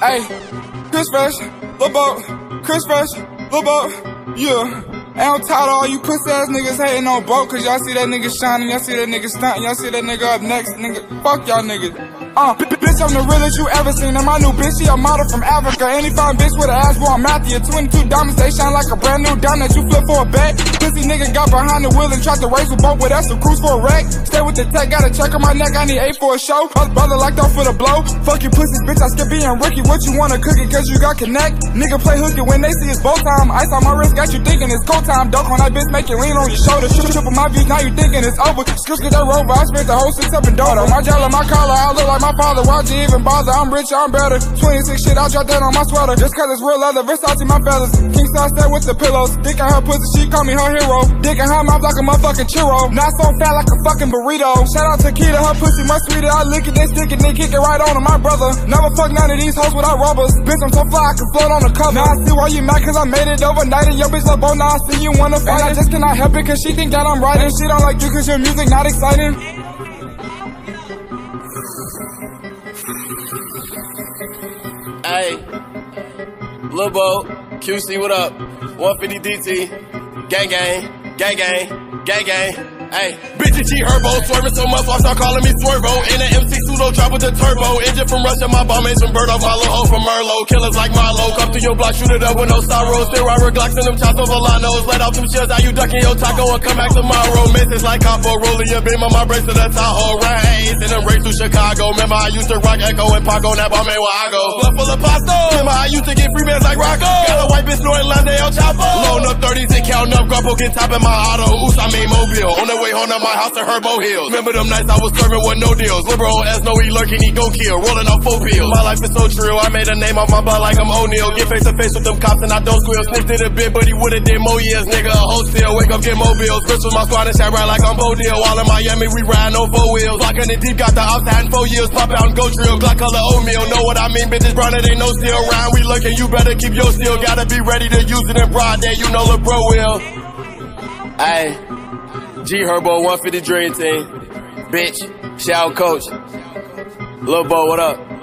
Hey, Chris Fresh, Lil Boat, Chris Fresh, Lil Boat, yeah. And I'm tired of all you pussy ass niggas hating on Boat, cause y'all see that nigga shining, y'all see that nigga stunting, y'all see that nigga up next, nigga. Fuck y'all niggas. Uh, bitch, I'm the realest you ever seen. And my new bitch, she a model from Africa. Any fine bitch with an ass born Matthew. 22 diamonds, they shine like a brand new diamond that you flip for a bet. Pussy nigga got behind the wheel and tried to race with both with us, so cruise for a wreck. Stay with the tech, got a check on my neck, I need eight for a show. Brother, brother locked off for the blow. Fuck you pussies, bitch, I skip being Ricky. What you wanna cook it, cause you got connect? Nigga play hooky when they see it's bow time. Ice on my wrist, got you thinking it's cold time. Dunk on that bitch, make it lean on your shoulder. Triple, triple my views, now you thinking it's over. Skills get that rover, I spent the whole six up in Daughter. My jello, my collar, I look like my father. Why'd you even bother? I'm rich, I'm better. 26 shit, I'll drop that on my sweater. Just cause it's real leather, Versace my feathers. King size stay with the pillows. Dick in her pussy, she call me her hero. Dick in her mouth like a motherfucking churro. Not so fat like a fucking burrito. Shout out to Kita, her pussy much sweeter. I lick it, then stick it, then kick it right on to my brother. Never fuck none of these hoes without rubbers. Bitch, I'm so fly, I can float on the cover. Now I see why you mad, cause I made it overnight. And your bitch love now I see you wanna fight. And I just cannot help it, cause she think that I'm right. And she don't like you, cause your music not exciting. Hey, Lil Boat, QC, what up? 150 DT, gang gang, gang gang, gang gang. Hey, bitches, G Herbo, swerving so much, I start calling me Swervo. In an MC pseudo drop with the turbo. Engine from Russia, my bomb ain't from Bird off hollow hoe from Merlot. Killers like Milo, come to your block, shoot it up with no sorrow. Still rubber Glocks and them chops Volanos. Let off some shells, how you ducking your taco and come back tomorrow. Misses like Capo, rolling your beam on my brace to the Tahoe. Race in them race to Chicago. Remember I used to rock Echo and Paco, now bomb where I go. Blood full of pasta. Remember I used to get free bands like Rocco. Got a white bitch snorting Lande El Chapo. Up 30s and counting up grapple, get top in my auto. Oops, I made mobile. On the way home to my house in Herbo Hills. Remember them nights I was serving with no deals. Liberal as no he lurking, he go kill. Rolling off four pills. My life is so true. I made a name off my butt like I'm O'Neal. Get face to face with them cops and I don't squeal. Sniff did a bit, but he would've did more years, nigga. A still. Wake up, get mobiles. Chris with my squad and shot right like I'm Bo Deal. While in Miami, we ride no four wheels. Blocking the deep, got the ops had four years. Pop out and go drill. Glock color oatmeal. Know what I mean? Bitches brown, it ain't no steel round. We looking, you better keep your steel. Gotta be ready to use it in broad day. You know LeBro will. Hey. G Herbo 150 Dream Team. Bitch. Shout coach. Lil Boat, what up?